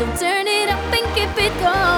So turn it up and keep it going.